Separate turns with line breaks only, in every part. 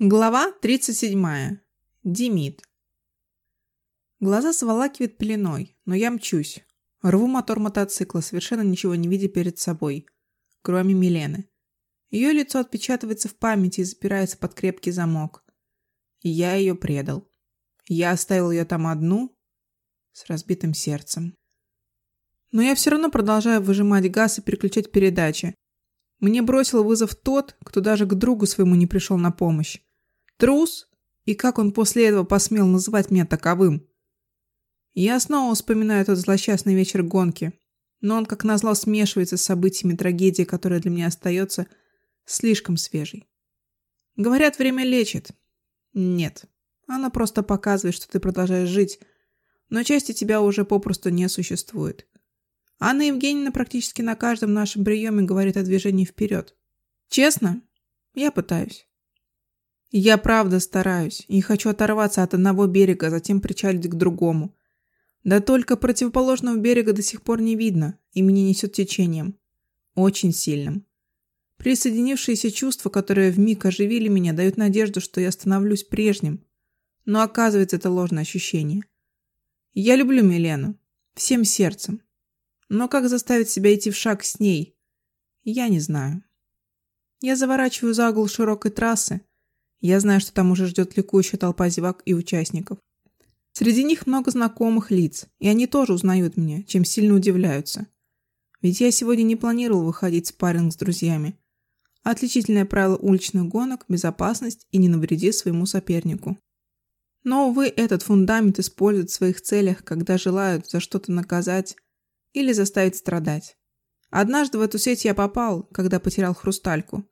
Глава 37. Демид. Глаза сволакивает пеленой, но я мчусь. Рву мотор мотоцикла, совершенно ничего не видя перед собой, кроме Милены. Ее лицо отпечатывается в памяти и запирается под крепкий замок. Я ее предал. Я оставил ее там одну, с разбитым сердцем. Но я все равно продолжаю выжимать газ и переключать передачи. Мне бросил вызов тот, кто даже к другу своему не пришел на помощь. Трус? И как он после этого посмел называть меня таковым? Я снова вспоминаю этот злосчастный вечер гонки, но он как назло смешивается с событиями трагедии, которая для меня остается слишком свежей. Говорят, время лечит. Нет, она просто показывает, что ты продолжаешь жить, но части тебя уже попросту не существует. Анна Евгеньевна практически на каждом нашем приеме говорит о движении вперед. Честно, я пытаюсь. Я правда стараюсь и хочу оторваться от одного берега, затем причалить к другому. Да только противоположного берега до сих пор не видно, и меня несет течением. Очень сильным. Присоединившиеся чувства, которые вмиг оживили меня, дают надежду, что я становлюсь прежним. Но оказывается, это ложное ощущение. Я люблю Милену. Всем сердцем. Но как заставить себя идти в шаг с ней? Я не знаю. Я заворачиваю за угол широкой трассы, я знаю, что там уже ждет ликующая толпа зевак и участников. Среди них много знакомых лиц, и они тоже узнают меня, чем сильно удивляются. Ведь я сегодня не планировал выходить в спарринг с друзьями. Отличительное правило уличных гонок – безопасность и не навреди своему сопернику. Но, увы, этот фундамент используют в своих целях, когда желают за что-то наказать или заставить страдать. Однажды в эту сеть я попал, когда потерял хрустальку.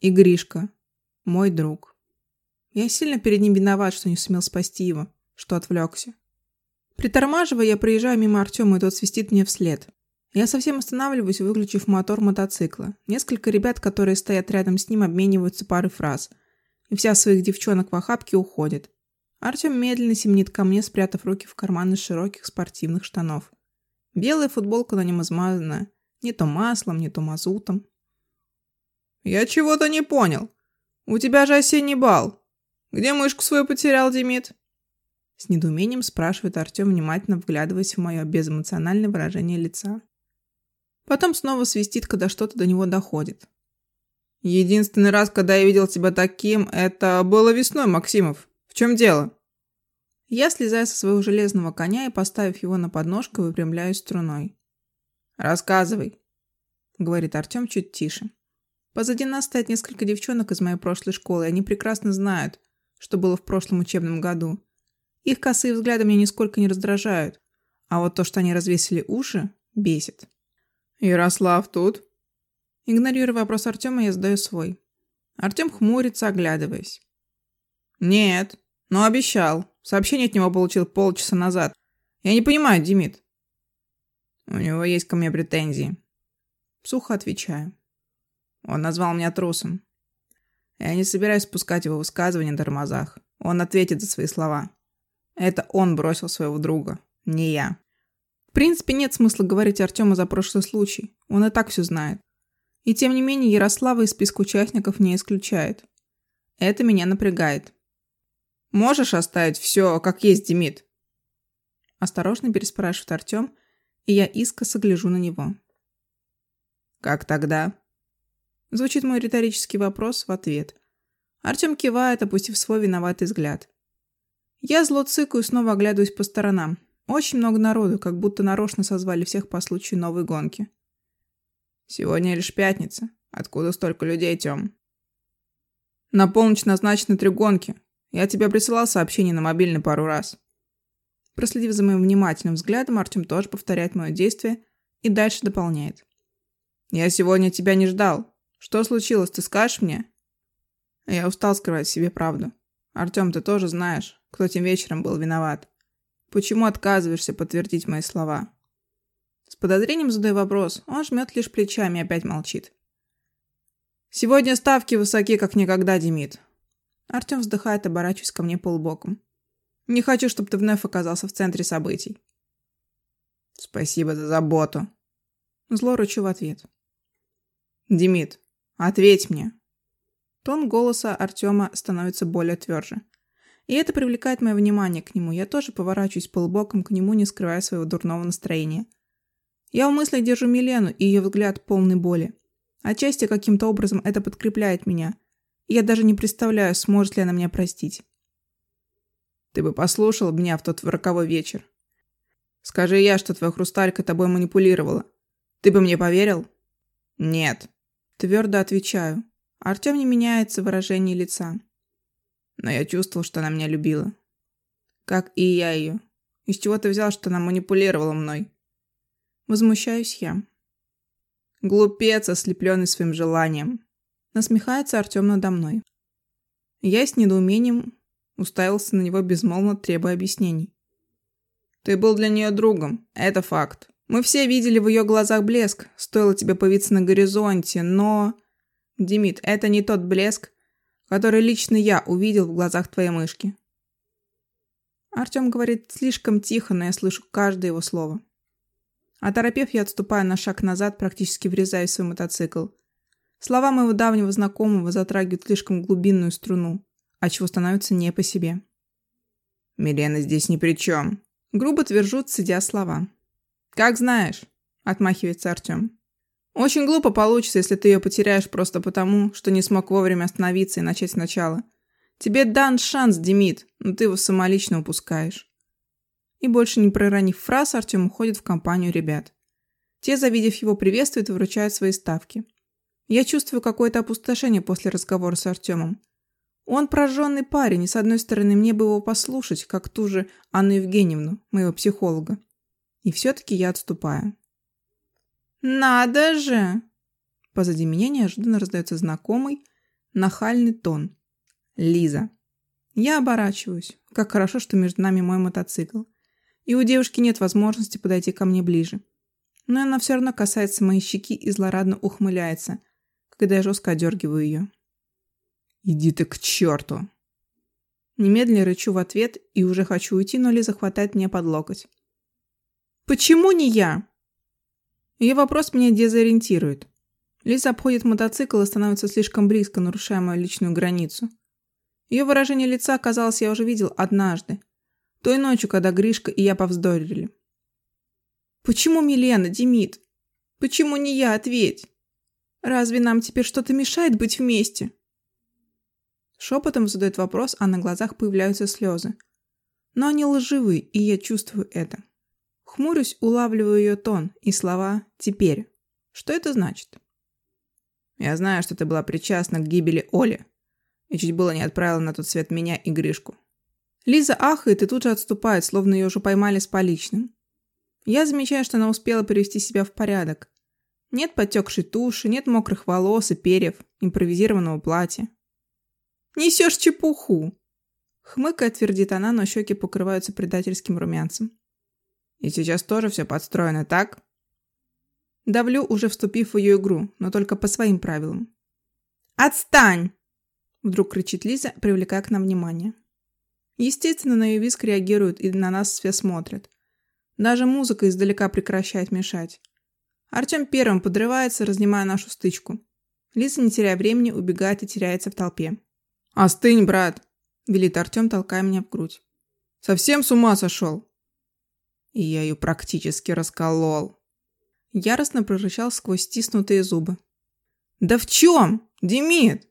И Гришка, мой друг. Я сильно перед ним виноват, что не сумел спасти его, что отвлекся. Притормаживая, я проезжаю мимо Артема, и тот свистит мне вслед. Я совсем останавливаюсь, выключив мотор мотоцикла. Несколько ребят, которые стоят рядом с ним, обмениваются парой фраз. И вся своих девчонок в охапке уходит. Артем медленно семнит ко мне, спрятав руки в карманы широких спортивных штанов. Белая футболка на нем измазана. Не то маслом, не то мазутом. «Я чего-то не понял. У тебя же осенний бал. Где мышку свою потерял, Демид?» С недоумением спрашивает Артем, внимательно вглядываясь в мое безэмоциональное выражение лица. Потом снова свистит, когда что-то до него доходит. «Единственный раз, когда я видел тебя таким, это было весной, Максимов. В чем дело?» Я слезаю со своего железного коня и, поставив его на подножку, выпрямляюсь струной. «Рассказывай», — говорит Артем чуть тише. Позади нас стоят несколько девчонок из моей прошлой школы, и они прекрасно знают, что было в прошлом учебном году. Их косые взгляды меня нисколько не раздражают, а вот то, что они развесили уши, бесит. «Ярослав тут?» Игнорируя вопрос Артема, я задаю свой. Артем хмурится, оглядываясь. «Нет, но обещал. Сообщение от него получил полчаса назад. Я не понимаю, Димит». «У него есть ко мне претензии». Сухо отвечаю. Он назвал меня трусом. Я не собираюсь спускать его высказывания на тормозах. Он ответит за свои слова. Это он бросил своего друга, не я. В принципе, нет смысла говорить Артему за прошлый случай. Он и так все знает. И тем не менее, Ярослава из списка участников не исключает. Это меня напрягает. «Можешь оставить все, как есть, Демид?» Осторожно переспрашивает Артем, и я искоса гляжу на него. «Как тогда?» Звучит мой риторический вопрос в ответ. Артем кивает, опустив свой виноватый взгляд. Я зло цыкаю, снова оглядываюсь по сторонам. Очень много народу, как будто нарочно созвали всех по случаю новой гонки. Сегодня лишь пятница. Откуда столько людей, Тём? На полночь назначены три гонки. Я тебе присылал сообщение на мобильный пару раз. Проследив за моим внимательным взглядом, Артем тоже повторяет мое действие и дальше дополняет. Я сегодня тебя не ждал. Что случилось, ты скажешь мне? Я устал скрывать себе правду. Артем, ты тоже знаешь, кто тем вечером был виноват. Почему отказываешься подтвердить мои слова? С подозрением задаю вопрос. Он жмет лишь плечами и опять молчит. Сегодня ставки высоки, как никогда, Демид. Артем вздыхает, оборачиваясь ко мне полубоком. Не хочу, чтобы ты вновь оказался в центре событий. Спасибо за заботу. Зло рычу в ответ. Демид, Ответь мне. Тон голоса Артема становится более тверже. И это привлекает мое внимание к нему. Я тоже поворачиваюсь полубоком к нему, не скрывая своего дурного настроения. Я в мыслях держу Милену и ее взгляд полный боли. Отчасти каким-то образом это подкрепляет меня. Я даже не представляю, сможет ли она меня простить. Ты бы послушал меня в тот роковой вечер. Скажи я, что твоя хрусталька тобой манипулировала. Ты бы мне поверил? Нет. Твердо отвечаю. Артем не меняется в выражении лица. Но я чувствовал, что она меня любила. Как и я ее. Из чего ты взял, что она манипулировала мной? Возмущаюсь я. Глупец, ослепленный своим желанием. Насмехается Артем надо мной. Я с недоумением уставился на него безмолвно, требуя объяснений. Ты был для нее другом, это факт. Мы все видели в ее глазах блеск, стоило тебе появиться на горизонте, но... Демид, это не тот блеск, который лично я увидел в глазах твоей мышки. Артем говорит слишком тихо, но я слышу каждое его слово. Оторопев, я отступаю на шаг назад, практически врезаюсь в свой мотоцикл. Слова моего давнего знакомого затрагивают слишком глубинную струну, а чего становится не по себе. «Милена здесь ни при чем», — грубо твержут, сидя слова. «Как знаешь», — отмахивается Артем. «Очень глупо получится, если ты ее потеряешь просто потому, что не смог вовремя остановиться и начать сначала. Тебе дан шанс, Демид, но ты его самолично упускаешь». И больше не проронив фраз, Артем уходит в компанию ребят. Те, завидев его, приветствуют и вручают свои ставки. Я чувствую какое-то опустошение после разговора с Артемом. Он прожженный парень, и с одной стороны мне бы его послушать, как ту же Анну Евгеньевну, моего психолога. И все-таки я отступаю. «Надо же!» Позади меня неожиданно раздается знакомый, нахальный тон. «Лиза». Я оборачиваюсь. Как хорошо, что между нами мой мотоцикл и у девушки нет возможности подойти ко мне ближе. Но она все равно касается моей щеки и злорадно ухмыляется, когда я жестко одергиваю ее. «Иди ты к черту!» Немедленно рычу в ответ и уже хочу уйти, но Лиза хватает меня под локоть. «Почему не я?» Ее вопрос меня дезориентирует. Лиза обходит мотоцикл и становится слишком близко, нарушая мою личную границу. Ее выражение лица, казалось, я уже видел однажды, той ночью, когда Гришка и я повздорили. «Почему Милена, Демид? Почему не я? Ответь! Разве нам теперь что-то мешает быть вместе?» Шепотом задает вопрос, а на глазах появляются слезы. Но они лживые, и я чувствую это. Хмурюсь, улавливаю ее тон и слова «теперь». Что это значит? Я знаю, что ты была причастна к гибели Оли и чуть было не отправила на тот свет меня и Гришку. Лиза ахает и тут же отступает, словно ее уже поймали с поличным. Я замечаю, что она успела привести себя в порядок. Нет потекшей туши, нет мокрых волос и перьев, импровизированного платья. «Несешь чепуху!» Хмыкая, твердит она, но щеки покрываются предательским румянцем. «И сейчас тоже все подстроено, так?» Давлю, уже вступив в ее игру, но только по своим правилам. «Отстань!» Вдруг кричит Лиза, привлекая к нам внимание. Естественно, на ее виск реагируют и на нас все смотрят. Даже музыка издалека прекращает мешать. Артем первым подрывается, разнимая нашу стычку. Лиза, не теряя времени, убегает и теряется в толпе. «Остынь, брат!» – велит Артем, толкая меня в грудь. «Совсем с ума сошел?» И я ее практически расколол. Яростно прорычал сквозь стиснутые зубы. «Да в чем? Демид!»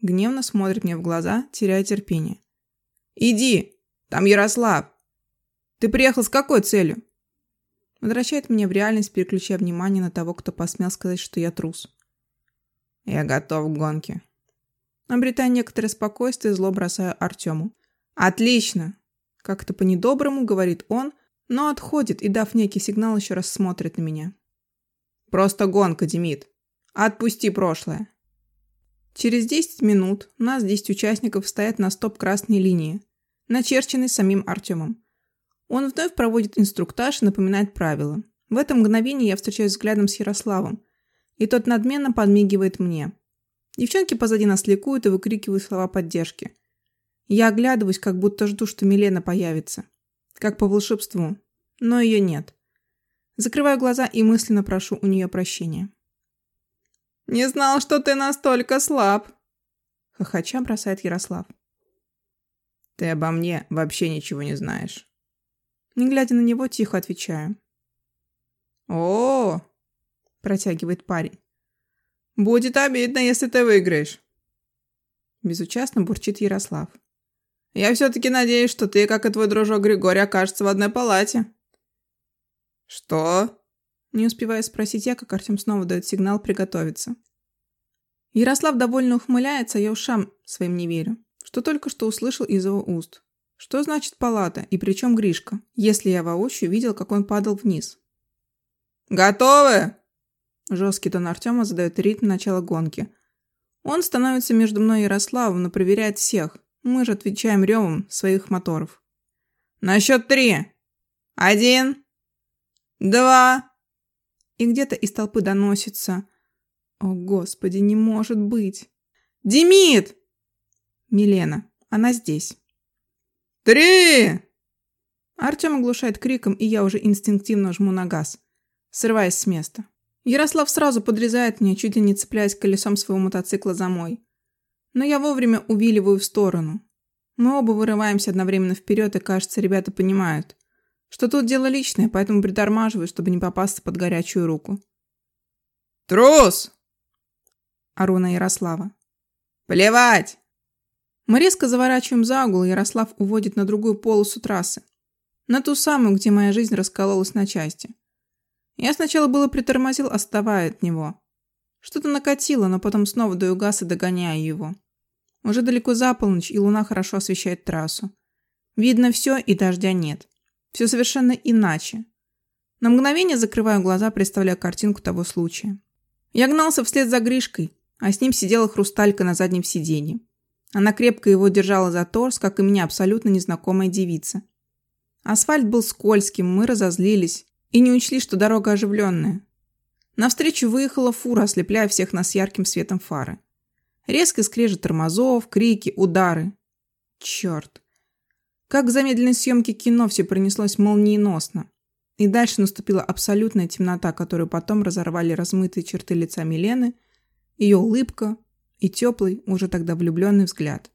Гневно смотрит мне в глаза, теряя терпение. «Иди! Там Ярослав! Ты приехал с какой целью?» Возвращает меня в реальность, переключая внимание на того, кто посмел сказать, что я трус. «Я готов к гонке». Обретая некоторое спокойствие, зло бросаю Артему. «Отлично!» Как-то по-недоброму говорит он, но отходит и, дав некий сигнал, еще раз смотрит на меня. «Просто гонка, Демид. Отпусти прошлое». Через 10 минут нас 10 участников стоят на стоп-красной линии начерченный самим Артемом. Он вновь проводит инструктаж и напоминает правила. В это мгновение я встречаюсь взглядом с Ярославом, и тот надменно подмигивает мне. Девчонки позади нас ликуют и выкрикивают слова поддержки. Я оглядываюсь, как будто жду, что Милена появится. Как по волшебству. Но ее нет. Закрываю глаза и мысленно прошу у нее прощения. «Не знал, что ты настолько слаб!» Хохоча бросает Ярослав.
Ты обо мне вообще ничего не знаешь.
Не глядя на него, тихо отвечаю.
О,
протягивает парень.
Будет обидно, если ты выиграешь.
Безучастно бурчит Ярослав.
Я все-таки надеюсь, что ты, как и твой дружок Григорий, окажется в одной палате. Что?
Не успеваю спросить я, как Артем снова дает сигнал приготовиться. Ярослав довольно ухмыляется, а я ушам своим не верю, что только что услышал из его уст. Что значит палата и при чем Гришка, если я воочию видел, как он падал вниз?
«Готовы?»
Жесткий тон Артема задает ритм начала гонки. Он становится между мной и Ярославом, но проверяет всех. Мы же отвечаем ревом своих моторов.
«На счет три! Один, два...»
И где-то из толпы доносится... О, Господи, не может быть!
«Демид!»
Милена. Она здесь.
«Три!»
Артем оглушает криком, и я уже инстинктивно жму на газ, срываясь с места. Ярослав сразу подрезает меня, чуть ли не цепляясь колесом своего мотоцикла за мой. Но я вовремя увиливаю в сторону. Мы оба вырываемся одновременно вперед, и, кажется, ребята понимают, что тут дело личное, поэтому притормаживаю, чтобы не попасться под горячую руку.
«Трус!»
Ору на Ярослава.
«Плевать!»
Мы резко заворачиваем за угол, Ярослав уводит на другую полосу трассы. На ту самую, где моя жизнь раскололась на части. Я сначала было притормозил, оставая от него. Что-то накатило, но потом снова даю газ и догоняю его. Уже далеко за полночь, и луна хорошо освещает трассу. Видно все, и дождя нет. Все совершенно иначе. На мгновение закрываю глаза, представляя картинку того случая. Я гнался вслед за Гришкой, а с ним сидела хрусталька на заднем сиденье. Она крепко его держала за торс, как и меня абсолютно незнакомая девица. Асфальт был скользким, мы разозлились и не учли, что дорога оживленная. Навстречу выехала фура, ослепляя всех нас ярким светом фары. Резко скрежет тормозов, крики, удары. Черт. Как в замедленной съемке кино все пронеслось молниеносно. И дальше наступила абсолютная темнота, которую потом разорвали размытые черты лица Милены, ее улыбка и теплый, уже тогда влюбленный взгляд.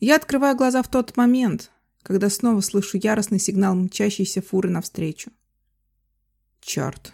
Я открываю глаза в тот момент, когда снова слышу яростный сигнал мчащейся фуры навстречу. Черт.